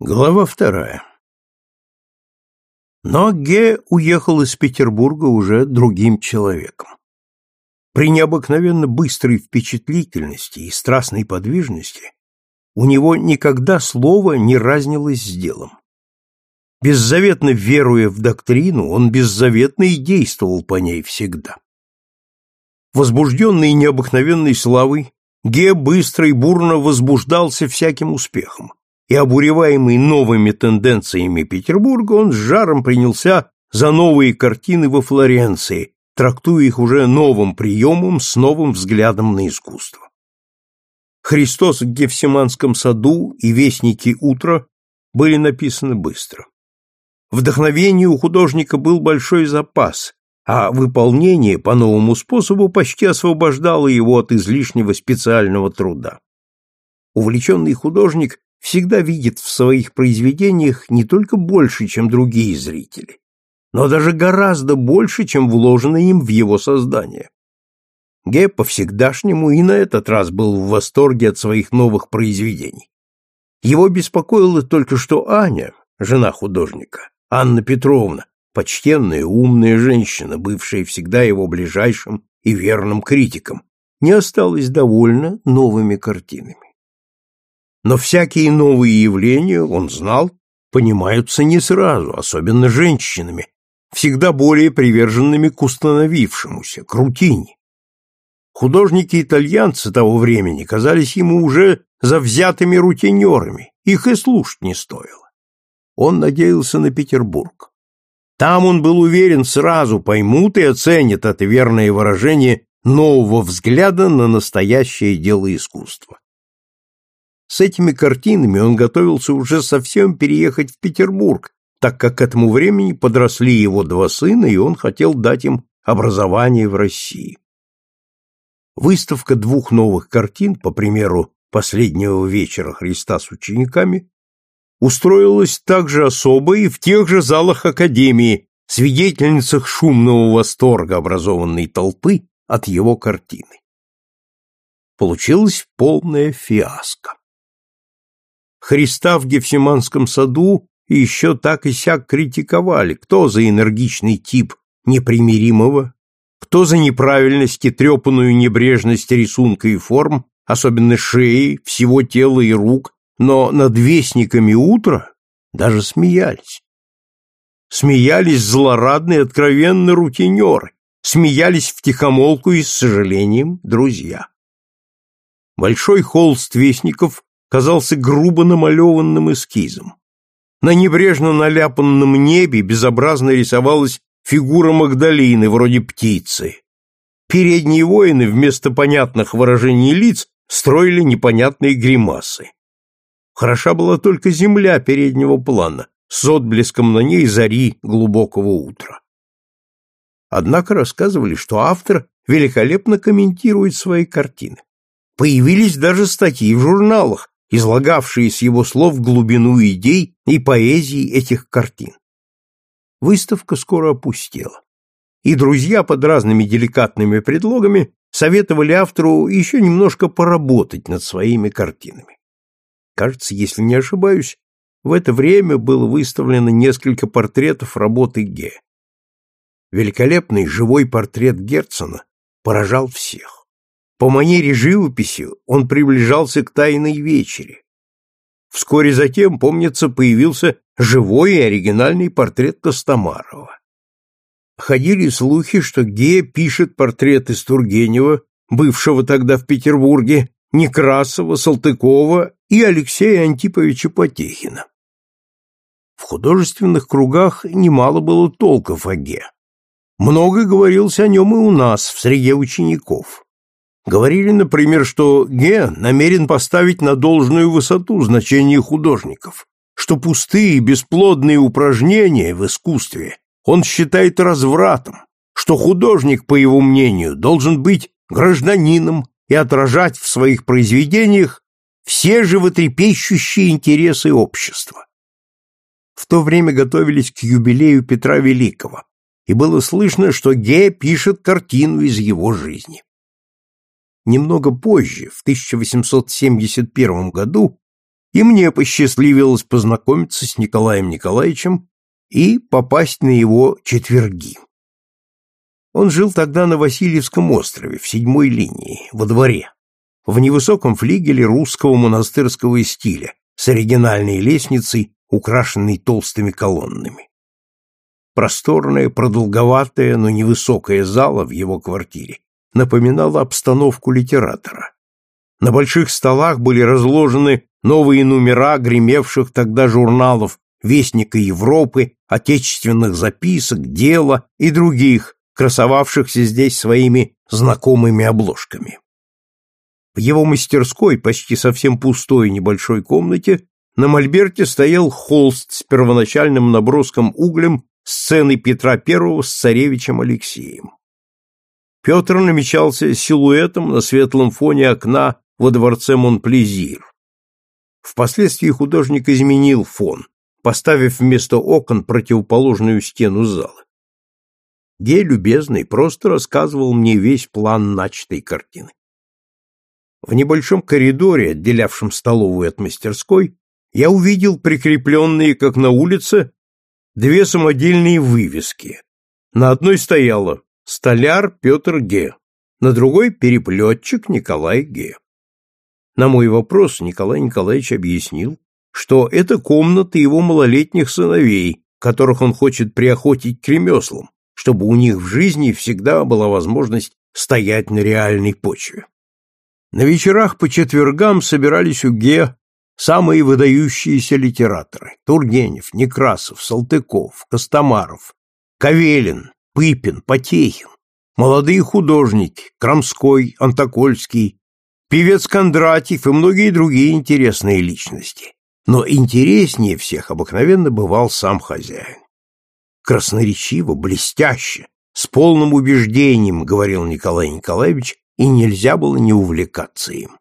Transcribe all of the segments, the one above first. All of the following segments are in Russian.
Глава вторая. Но Ге уехал из Петербурга уже другим человеком. При необыкновенно быстрой впечатлительности и страстной подвижности у него никогда слово не разнилось с делом. Беззаветно веруя в доктрину, он беззаветно и действовал по ней всегда. Возбужденный необыкновенной славой, Ге быстро и бурно возбуждался всяким успехом и обуреваемый новыми тенденциями Петербурга, он с жаром принялся за новые картины во Флоренции, трактуя их уже новым приемом с новым взглядом на искусство. «Христос в Гефсиманском саду» и «Вестники утра» были написаны быстро. Вдохновение у художника был большой запас, а выполнение по новому способу почти освобождало его от излишнего специального труда. Увлеченный художник всегда видит в своих произведениях не только больше, чем другие зрители, но даже гораздо больше, чем вложено им в его создание. Ге по-всегдашнему и на этот раз был в восторге от своих новых произведений. Его беспокоило только, что Аня, жена художника, Анна Петровна, почтенная, умная женщина, бывшая всегда его ближайшим и верным критиком, не осталась довольна новыми картинами. Но всякие новые явления, он знал, понимаются не сразу, особенно женщинами, всегда более приверженными к установившемуся, к рутине. Художники-итальянцы того времени казались ему уже завзятыми рутинерами, их и слушать не стоило. Он надеялся на Петербург. Там он был уверен, сразу поймут и оценят это верное выражение нового взгляда на настоящее дело искусства. С этими картинами он готовился уже совсем переехать в Петербург, так как к этому времени подросли его два сына, и он хотел дать им образование в России. Выставка двух новых картин, по примеру последнего вечера Христа с учениками, устроилась также особо и в тех же залах Академии, свидетельницах шумного восторга образованной толпы от его картины. Получилась полная фиаско. Христа в Гефсиманском саду еще так и сяк критиковали, кто за энергичный тип непримиримого, кто за неправильность и трепанную небрежность рисунка и форм, особенно шеи, всего тела и рук, но над вестниками утра даже смеялись. Смеялись злорадные откровенно рутинеры, смеялись втихомолку и с сожалением друзья. Большой холст вестников казался грубо намалеванным эскизом. На небрежно наляпанном небе безобразно рисовалась фигура Магдалины, вроде птицы. Передние воины вместо понятных выражений лиц строили непонятные гримасы. Хороша была только земля переднего плана, с отблеском на ней зари глубокого утра. Однако рассказывали, что автор великолепно комментирует свои картины. Появились даже статьи в журналах, излагавшие с его слов глубину идей и поэзии этих картин. Выставка скоро опустела, и друзья под разными деликатными предлогами советовали автору еще немножко поработать над своими картинами. Кажется, если не ошибаюсь, в это время было выставлено несколько портретов работы Ге. Великолепный живой портрет Герцена поражал всех. По манере живописи он приближался к тайной вечере. Вскоре затем, помнится, появился живой и оригинальный портрет Костомарова. Ходили слухи, что Гея пишет портреты Стургенева, бывшего тогда в Петербурге, Некрасова, Салтыкова и Алексея Антиповича Потехина. В художественных кругах немало было толков о Ге. Много говорилось о нем и у нас, в среде учеников. Говорили, например, что Ге намерен поставить на должную высоту значение художников, что пустые и бесплодные упражнения в искусстве он считает развратом, что художник, по его мнению, должен быть гражданином и отражать в своих произведениях все животрепещущие интересы общества. В то время готовились к юбилею Петра Великого, и было слышно, что Ге пишет картину из его жизни. Немного позже, в 1871 году, и мне посчастливилось познакомиться с Николаем Николаевичем и попасть на его четверги. Он жил тогда на Васильевском острове, в седьмой линии, во дворе, в невысоком флигеле русского монастырского стиля, с оригинальной лестницей, украшенной толстыми колоннами. Просторная, продолговатая, но невысокая зала в его квартире напоминала обстановку литератора. На больших столах были разложены новые номера гремевших тогда журналов Вестника Европы, отечественных записок, дела и других, красовавшихся здесь своими знакомыми обложками. В его мастерской, почти совсем пустой небольшой комнате, на мольберте стоял холст с первоначальным наброском углем сцены Петра I с царевичем Алексеем. Петр намечался силуэтом на светлом фоне окна во дворце Монплезир. Впоследствии художник изменил фон, поставив вместо окон противоположную стену зала. Гей любезный просто рассказывал мне весь план начатой картины. В небольшом коридоре, отделявшем столовую от мастерской, я увидел прикрепленные, как на улице, две самодельные вывески. На одной стояло «Столяр Петр Ге», на другой «Переплетчик Николай Ге». На мой вопрос Николай Николаевич объяснил, что это комната его малолетних сыновей, которых он хочет приохотить к ремеслам, чтобы у них в жизни всегда была возможность стоять на реальной почве. На вечерах по четвергам собирались у Ге самые выдающиеся литераторы – Тургенев, Некрасов, Салтыков, Костомаров, Кавелин, Пыпин, Потехин, молодые художники – Крамской, Антокольский, певец Кондратьев и многие другие интересные личности. Но интереснее всех обыкновенно бывал сам хозяин красноречиво, блестяще, с полным убеждением, говорил Николай Николаевич, и нельзя было не увлекаться им.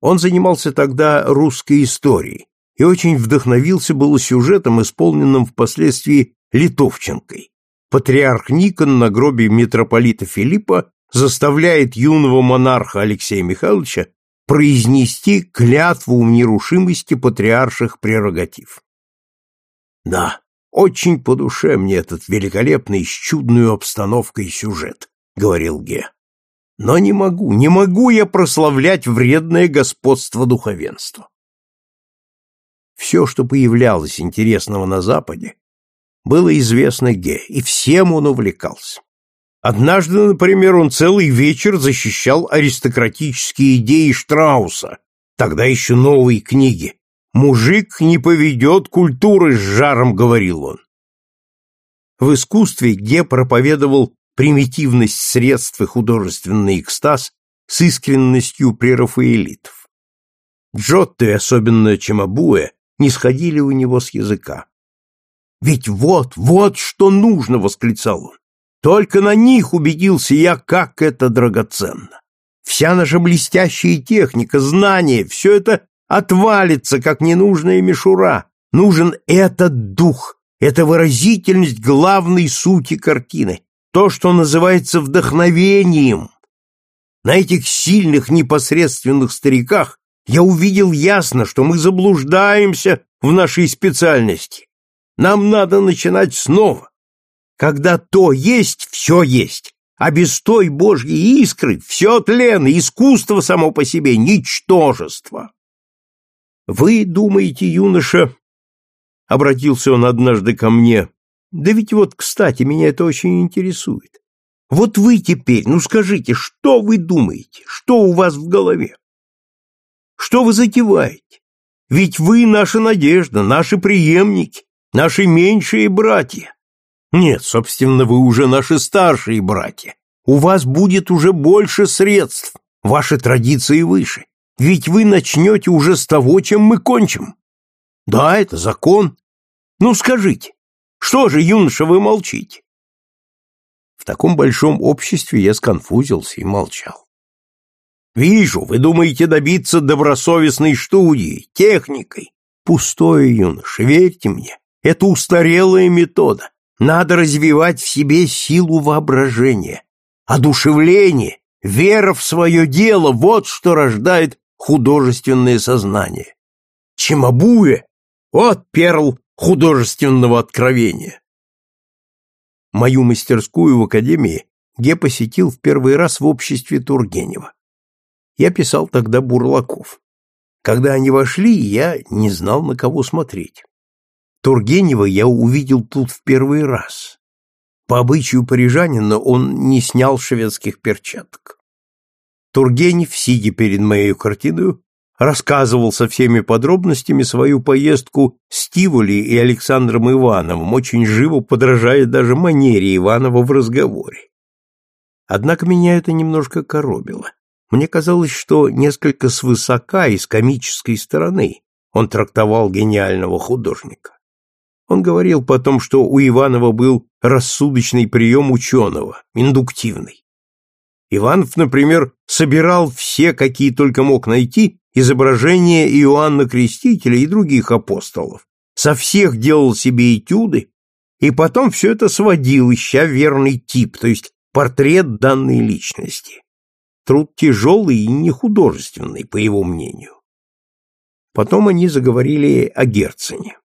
Он занимался тогда русской историей и очень вдохновился было сюжетом, исполненным впоследствии Литовченкой. Патриарх Никон на гробе митрополита Филиппа заставляет юного монарха Алексея Михайловича произнести клятву в нерушимости патриарших прерогатив. Да, очень по душе мне этот великолепный с чудной обстановкой сюжет, говорил Ге. Но не могу, не могу я прославлять вредное господство духовенства. Все, что появлялось интересного на Западе, было известно Ге, и всем он увлекался. Однажды, например, он целый вечер защищал аристократические идеи Штрауса, тогда еще новые книги, Мужик не поведет культуры, с жаром говорил он. В искусстве Ге проповедовал примитивность средств и художественный экстаз с искренностью прерафаэлитов. Джотто и особенно Чемабуэ не сходили у него с языка. «Ведь вот, вот что нужно!» — восклицал он. «Только на них убедился я, как это драгоценно! Вся наша блестящая техника, знания — все это отвалится, как ненужная мишура. Нужен этот дух, эта выразительность главной сути картины, то, что называется вдохновением. На этих сильных непосредственных стариках я увидел ясно, что мы заблуждаемся в нашей специальности. Нам надо начинать снова. Когда то есть, все есть, а без той Божьей искры все тлен, искусство само по себе — ничтожество. Вы думаете, юноша, — обратился он однажды ко мне, — да ведь вот, кстати, меня это очень интересует. Вот вы теперь, ну скажите, что вы думаете, что у вас в голове? Что вы затеваете? Ведь вы наша надежда, наши преемники, наши меньшие братья. Нет, собственно, вы уже наши старшие братья. У вас будет уже больше средств, ваши традиции выше. Ведь вы начнете уже с того, чем мы кончим. Да, это закон. Ну, скажите, что же, юноша, вы молчите? В таком большом обществе я сконфузился и молчал. Вижу, вы думаете добиться добросовестной студии, техникой. Пустое, юноша, верьте мне, это устарелая метода. Надо развивать в себе силу воображения, одушевление, вера в свое дело, вот что рождает художественное сознание. Чимабуэ — вот перл художественного откровения. Мою мастерскую в академии Ге посетил в первый раз в обществе Тургенева. Я писал тогда Бурлаков. Когда они вошли, я не знал, на кого смотреть. Тургенева я увидел тут в первый раз. По обычаю парижанина он не снял шведских перчаток. Тургенев, сидя перед моей картиной, рассказывал со всеми подробностями свою поездку с Тиволи и Александром Ивановым, очень живо подражая даже манере Иванова в разговоре. Однако меня это немножко коробило. Мне казалось, что несколько свысока и с комической стороны он трактовал гениального художника. Он говорил потом, что у Иванова был рассудочный прием ученого, индуктивный. Иванов, например, собирал все, какие только мог найти, изображения Иоанна Крестителя и других апостолов, со всех делал себе этюды, и потом все это сводил, ища верный тип, то есть портрет данной личности. Труд тяжелый и нехудожественный, по его мнению. Потом они заговорили о Герцене.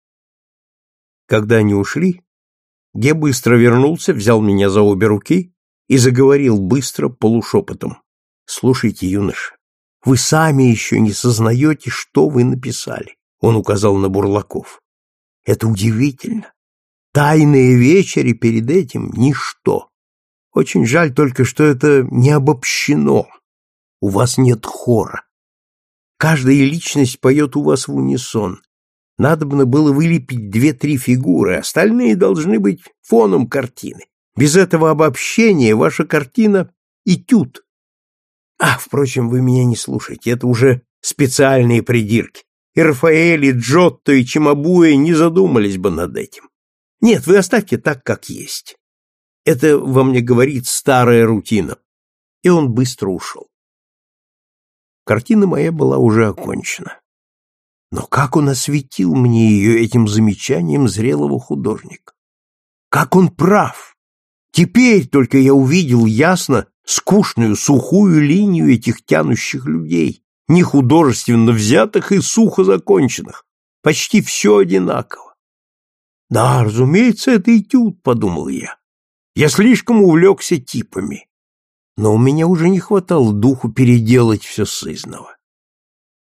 Когда они ушли, Ге быстро вернулся, взял меня за обе руки и заговорил быстро, полушепотом. «Слушайте, юноша, вы сами еще не сознаете, что вы написали», — он указал на Бурлаков. «Это удивительно. Тайные вечери перед этим — ничто. Очень жаль только, что это не обобщено. У вас нет хора. Каждая личность поет у вас в унисон. Надобно было вылепить две-три фигуры, остальные должны быть фоном картины. Без этого обобщения ваша картина — этюд. А, впрочем, вы меня не слушайте, это уже специальные придирки. И Рафаэль, и Джотто, и Чимабуэ не задумались бы над этим. Нет, вы оставьте так, как есть. Это во мне говорит старая рутина. И он быстро ушел. Картина моя была уже окончена. Но как он осветил мне ее этим замечанием зрелого художника? Как он прав! Теперь только я увидел ясно скучную, сухую линию этих тянущих людей, не художественно взятых и сухо законченных. Почти все одинаково. Да, разумеется, это этюд, подумал я. Я слишком увлекся типами. Но у меня уже не хватало духу переделать все сызново.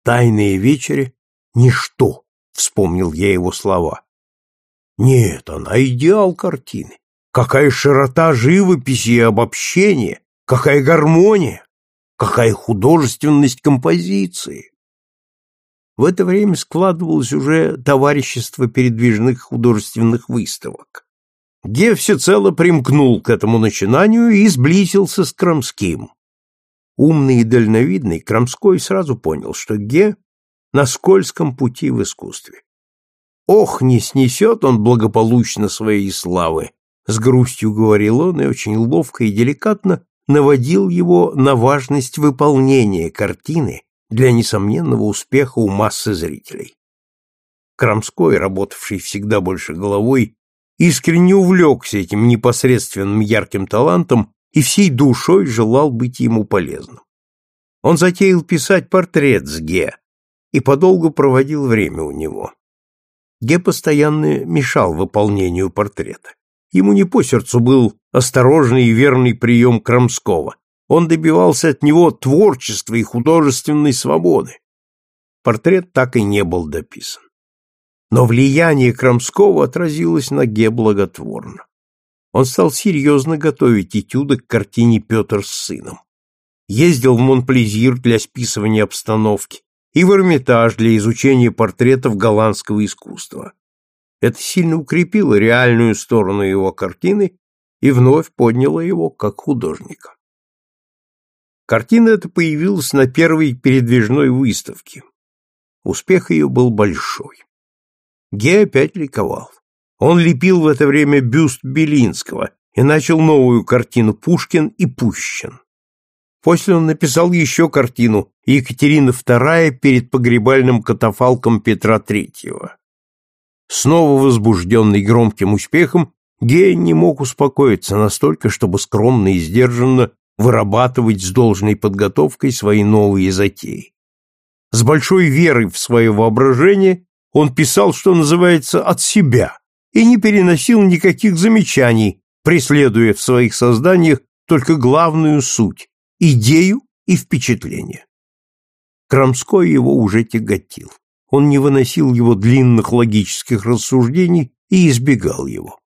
Тайные вечери — ничто, вспомнил я его слова. Нет, она идеал картины. Какая широта живописи и обобщения, какая гармония, какая художественность композиции. В это время складывалось уже товарищество передвижных художественных выставок. Ге всецело примкнул к этому начинанию и сблизился с Крамским. Умный и дальновидный Крамской сразу понял, что Ге на скользком пути в искусстве. Ох, не снесет он благополучно своей славы, с грустью говорил он и очень ловко и деликатно наводил его на важность выполнения картины для несомненного успеха у массы зрителей. Крамской, работавший всегда больше головой искренне увлекся этим непосредственным ярким талантом и всей душой желал быть ему полезным. Он затеял писать портрет с Ге и подолгу проводил время у него. Ге постоянно мешал выполнению портрета. Ему не по сердцу был осторожный и верный прием Крамского. Он добивался от него творчества и художественной свободы. Портрет так и не был дописан но влияние Крамского отразилось на Ге благотворно. Он стал серьезно готовить этюды к картине «Петр с сыном». Ездил в Монплезир для списывания обстановки и в Эрмитаж для изучения портретов голландского искусства. Это сильно укрепило реальную сторону его картины и вновь подняло его как художника. Картина эта появилась на первой передвижной выставке. Успех ее был большой. Ге опять ликовал. Он лепил в это время бюст Белинского и начал новую картину «Пушкин и Пущин». После он написал еще картину «Екатерина II перед погребальным катафалком Петра III». Снова возбужденный громким успехом, Гея не мог успокоиться настолько, чтобы скромно и сдержанно вырабатывать с должной подготовкой свои новые затеи. С большой верой в свое воображение он писал, что называется, от себя, и не переносил никаких замечаний, преследуя в своих созданиях только главную суть – идею и впечатление. Крамской его уже тяготил. Он не выносил его длинных логических рассуждений и избегал его.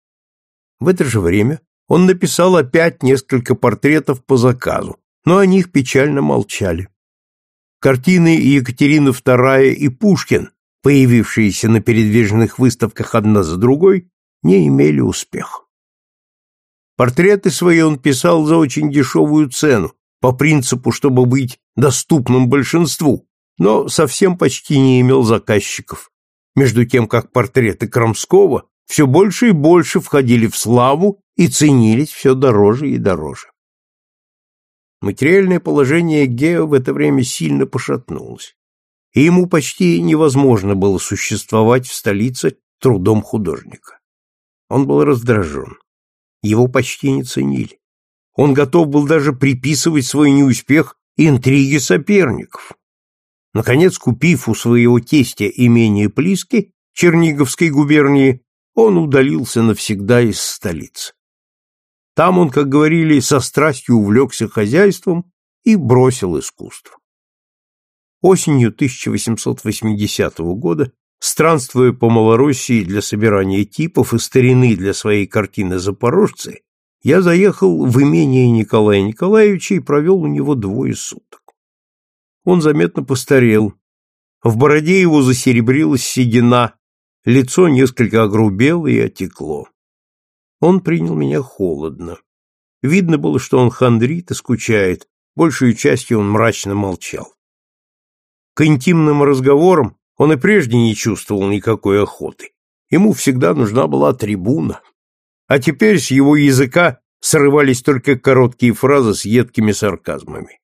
В это же время он написал опять несколько портретов по заказу, но о них печально молчали. Картины Екатерины II и Пушкин, появившиеся на передвижных выставках одна за другой, не имели успеха. Портреты свои он писал за очень дешевую цену, по принципу, чтобы быть доступным большинству, но совсем почти не имел заказчиков, между тем как портреты Крамского все больше и больше входили в славу и ценились все дороже и дороже. Материальное положение Гео в это время сильно пошатнулось, и ему почти невозможно было существовать в столице трудом художника. Он был раздражен. Его почти не ценили. Он готов был даже приписывать свой неуспех интриге соперников. Наконец, купив у своего тестя имение Плиски Черниговской губернии, он удалился навсегда из столицы. Там он, как говорили, со страстью увлекся хозяйством и бросил искусство. Осенью 1880 года, странствуя по Малороссии для собирания типов и старины для своей картины «Запорожцы», я заехал в имение Николая Николаевича и провел у него двое суток. Он заметно постарел. В бороде его засеребрилась седина, лицо несколько огрубело и отекло. Он принял меня холодно. Видно было, что он хандрит и скучает, большую частью он мрачно молчал. К интимным разговорам он и прежде не чувствовал никакой охоты. Ему всегда нужна была трибуна. А теперь с его языка срывались только короткие фразы с едкими сарказмами.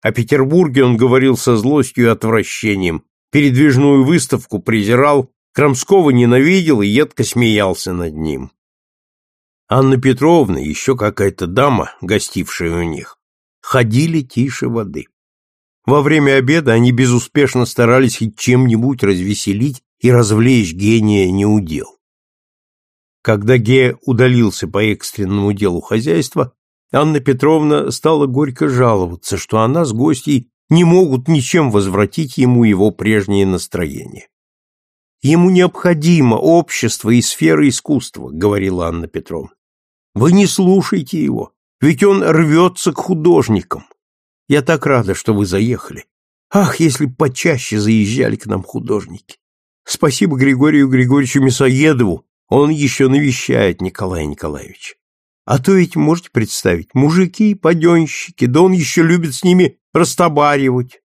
О Петербурге он говорил со злостью и отвращением, передвижную выставку презирал, Крамского ненавидел и едко смеялся над ним. Анна Петровна, еще какая-то дама, гостившая у них, ходили тише воды. Во время обеда они безуспешно старались хоть чем-нибудь развеселить и развлечь гения неудел. Когда Ге удалился по экстренному делу хозяйства, Анна Петровна стала горько жаловаться, что она с гостьей не могут ничем возвратить ему его прежнее настроение. Ему необходимо общество и сфера искусства, говорила Анна Петровна. Вы не слушайте его, ведь он рвется к художникам. Я так рада, что вы заехали. Ах, если почаще заезжали к нам художники. Спасибо Григорию Григорьевичу Мясоедову, он еще навещает Николая Николаевича. А то ведь можете представить, мужики, паденщики, да он еще любит с ними растобаривать.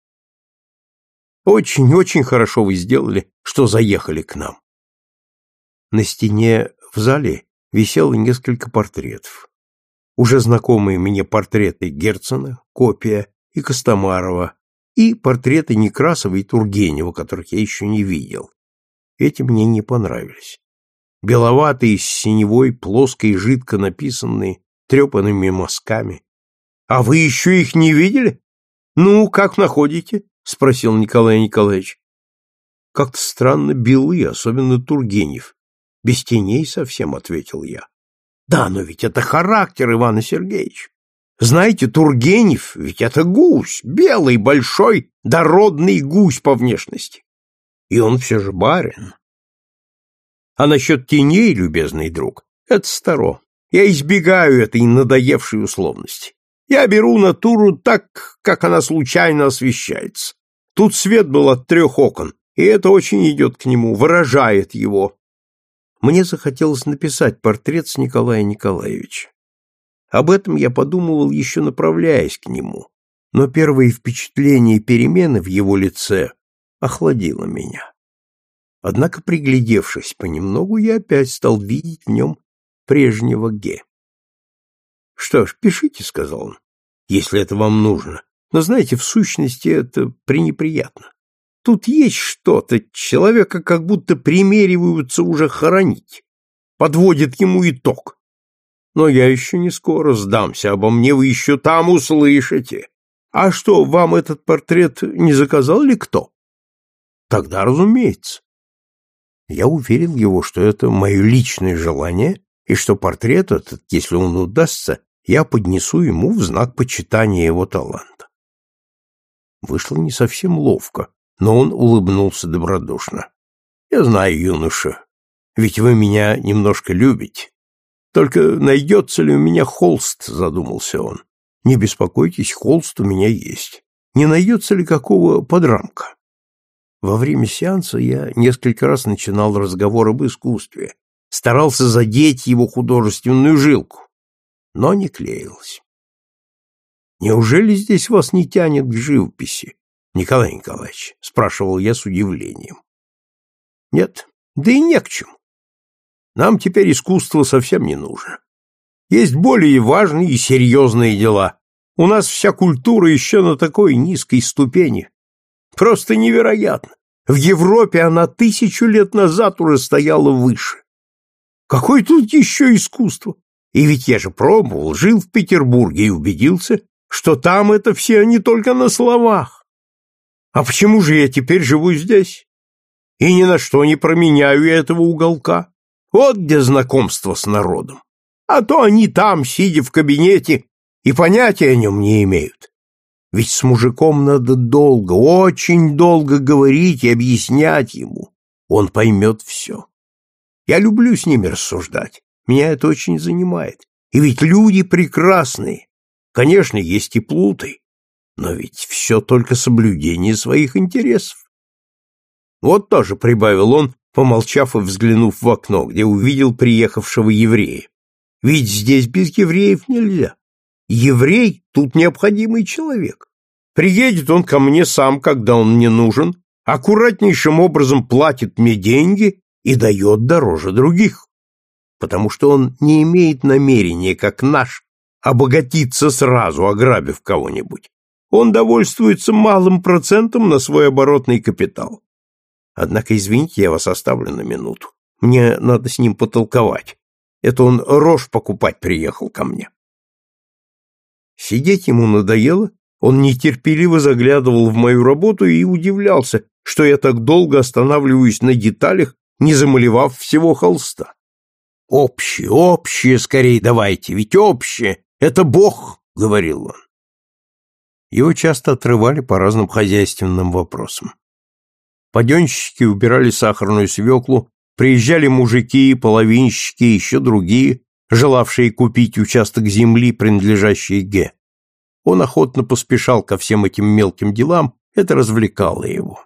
Очень-очень хорошо вы сделали, что заехали к нам. На стене в зале висело несколько портретов. Уже знакомые мне портреты Герцена, копия, и Костомарова, и портреты Некрасова и Тургенева, которых я еще не видел. Эти мне не понравились. Беловатые, с синевой, плоской, жидко написанные, трепанными мазками. — А вы еще их не видели? — Ну, как находите? — спросил Николай Николаевич. — Как-то странно белы, особенно Тургенев. Без теней совсем, — ответил я. — Да, но ведь это характер Ивана Сергеевича. Знаете, Тургенев ведь это гусь, белый, большой, дородный гусь по внешности. И он все же барин. А насчет теней, любезный друг, это старо. Я избегаю этой надоевшей условности. Я беру натуру так, как она случайно освещается. Тут свет был от трех окон, и это очень идет к нему, выражает его. Мне захотелось написать портрет с Николая Николаевича. Об этом я подумывал еще направляясь к нему, но первое впечатление перемены в его лице охладило меня. Однако, приглядевшись понемногу, я опять стал видеть в нем прежнего Ге. «Что ж, пишите», — сказал он, — «если это вам нужно. Но, знаете, в сущности, это пренеприятно. Тут есть что-то, человека как будто примериваются уже хоронить, подводит ему итог. Но я еще не скоро сдамся, обо мне вы еще там услышите. А что, вам этот портрет не заказал ли кто? Тогда, разумеется. Я уверил его, что это мое личное желание, и что портрет этот, если он удастся, я поднесу ему в знак почитания его таланта. Вышло не совсем ловко, но он улыбнулся добродушно. Я знаю, юноша, ведь вы меня немножко любите. Только найдется ли у меня холст, задумался он. Не беспокойтесь, холст у меня есть. Не найдется ли какого подрамка? Во время сеанса я несколько раз начинал разговор об искусстве, старался задеть его художественную жилку, но не клеилось. Неужели здесь вас не тянет к живописи, Николай Николаевич? спрашивал я с удивлением. Нет, да и не к чему. Нам теперь искусство совсем не нужно. Есть более важные и серьезные дела. У нас вся культура еще на такой низкой ступени. Просто невероятно. В Европе она тысячу лет назад уже стояла выше. Какое тут еще искусство? И ведь я же пробовал, жил в Петербурге и убедился, что там это все не только на словах. А почему же я теперь живу здесь? И ни на что не променяю этого уголка. Вот где знакомство с народом. А то они там, сидя в кабинете, и понятия о нем не имеют. Ведь с мужиком надо долго, очень долго говорить и объяснять ему. Он поймет все. Я люблю с ними рассуждать. Меня это очень занимает. И ведь люди прекрасные. Конечно, есть и плуты, но ведь все только соблюдение своих интересов. Вот тоже прибавил он, помолчав и взглянув в окно, где увидел приехавшего еврея. Ведь здесь без евреев нельзя. Еврей тут необходимый человек. Приедет он ко мне сам, когда он мне нужен, аккуратнейшим образом платит мне деньги и дает дороже других, потому что он не имеет намерения, как наш, обогатиться сразу, ограбив кого-нибудь. Он довольствуется малым процентом на свой оборотный капитал. Однако, извините, я вас оставлю на минуту. Мне надо с ним потолковать. Это он рожь покупать приехал ко мне. Сидеть ему надоело, он нетерпеливо заглядывал в мою работу и удивлялся, что я так долго останавливаюсь на деталях, не замалевав всего холста. «Общее, общее скорее давайте, ведь общее — это Бог», — говорил он. Его часто отрывали по разным хозяйственным вопросам. Паденщики убирали сахарную свеклу, приезжали мужики, половинщики еще другие, желавшие купить участок земли, принадлежащий Ге. Он охотно поспешал ко всем этим мелким делам, это развлекало его.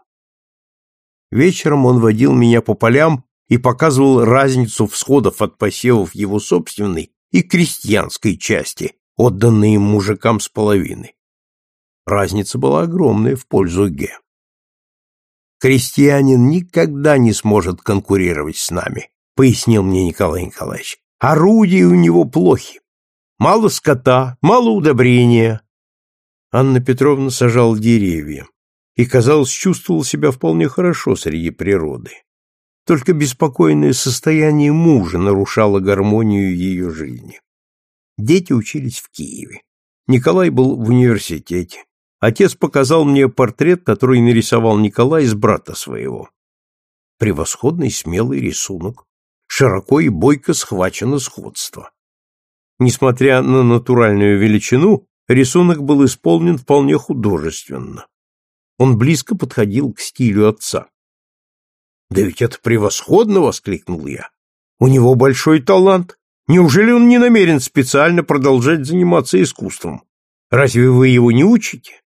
Вечером он водил меня по полям и показывал разницу всходов от посевов его собственной и крестьянской части, отданной им мужикам с половины. Разница была огромная в пользу Ге. Крестьянин никогда не сможет конкурировать с нами, пояснил мне Николай Николаевич. Орудия у него плохи. Мало скота, мало удобрения. Анна Петровна сажала деревья и, казалось, чувствовала себя вполне хорошо среди природы. Только беспокойное состояние мужа нарушало гармонию ее жизни. Дети учились в Киеве. Николай был в университете. Отец показал мне портрет, который нарисовал Николай из брата своего. Превосходный смелый рисунок. Широко и бойко схвачено сходство. Несмотря на натуральную величину, рисунок был исполнен вполне художественно. Он близко подходил к стилю отца. «Да ведь это превосходно!» — воскликнул я. «У него большой талант. Неужели он не намерен специально продолжать заниматься искусством? Разве вы его не учите?»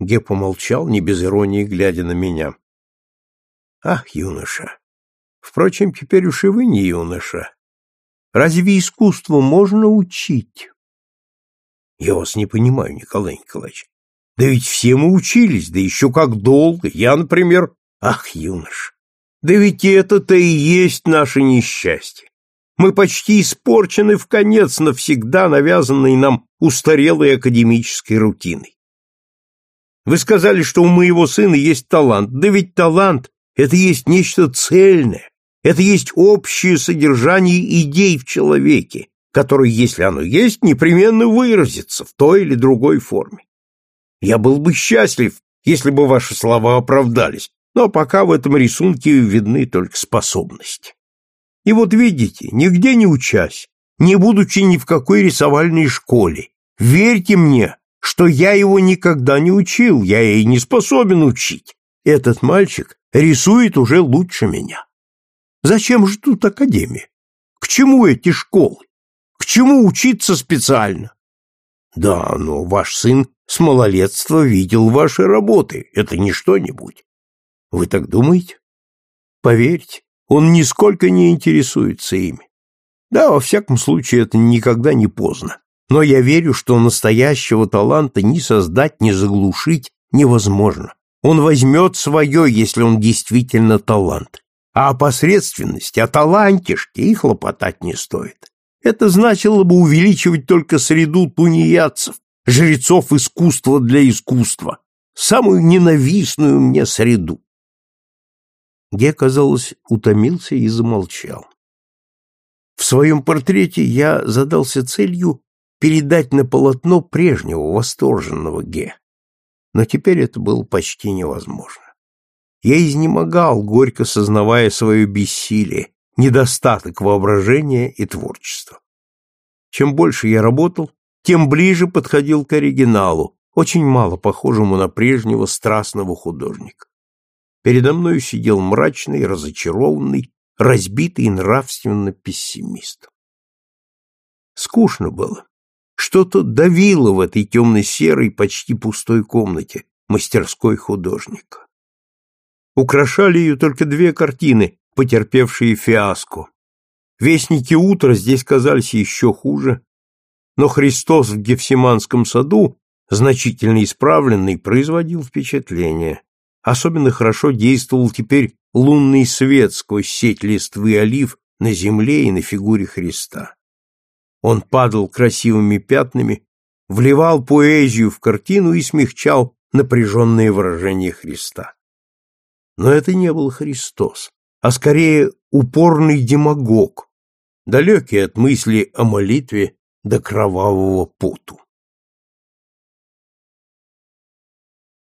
Ге помолчал, не без иронии, глядя на меня. «Ах, юноша! Впрочем, теперь уж и вы не юноша. Разве искусству можно учить?» «Я вас не понимаю, Николай Николаевич. Да ведь все мы учились, да еще как долго. Я, например, ах, юнош, да ведь это-то и есть наше несчастье. Мы почти испорчены в конец навсегда навязанной нам устарелой академической рутиной. Вы сказали, что у моего сына есть талант. Да ведь талант — это есть нечто цельное, это есть общее содержание идей в человеке, которое, если оно есть, непременно выразится в той или другой форме. Я был бы счастлив, если бы ваши слова оправдались, но пока в этом рисунке видны только способности. И вот видите, нигде не учась, не будучи ни в какой рисовальной школе, верьте мне, что я его никогда не учил, я и не способен учить. Этот мальчик рисует уже лучше меня. Зачем же тут академия? К чему эти школы? К чему учиться специально? Да, но ваш сын с малолетства видел ваши работы. Это не что-нибудь. Вы так думаете? Поверьте, он нисколько не интересуется ими. Да, во всяком случае, это никогда не поздно. Но я верю, что настоящего таланта ни создать, ни заглушить невозможно. Он возьмет свое, если он действительно талант. А о посредственности, о талантишке их хлопотать не стоит. Это значило бы увеличивать только среду тунеядцев, жрецов искусства для искусства, самую ненавистную мне среду. Ге, казалось, утомился и замолчал. В своем портрете я задался целью передать на полотно прежнего восторженного Ге, но теперь это было почти невозможно. Я изнемогал, горько сознавая свое бессилие, недостаток воображения и творчества. Чем больше я работал, тем ближе подходил к оригиналу, очень мало похожему на прежнего страстного художника. Передо мною сидел мрачный, разочарованный, разбитый нравственно пессимист. Скучно было. Что-то давило в этой темно-серой, почти пустой комнате мастерской художника. Украшали ее только две картины, потерпевшие фиаско. Вестники утра здесь казались еще хуже, но Христос в Гефсиманском саду, значительно исправленный, производил впечатление. Особенно хорошо действовал теперь лунный свет сквозь сеть листвы олив на земле и на фигуре Христа. Он падал красивыми пятнами, вливал поэзию в картину и смягчал напряженные выражения Христа. Но это не был Христос, а скорее упорный демагог, далекий от мысли о молитве до кровавого поту.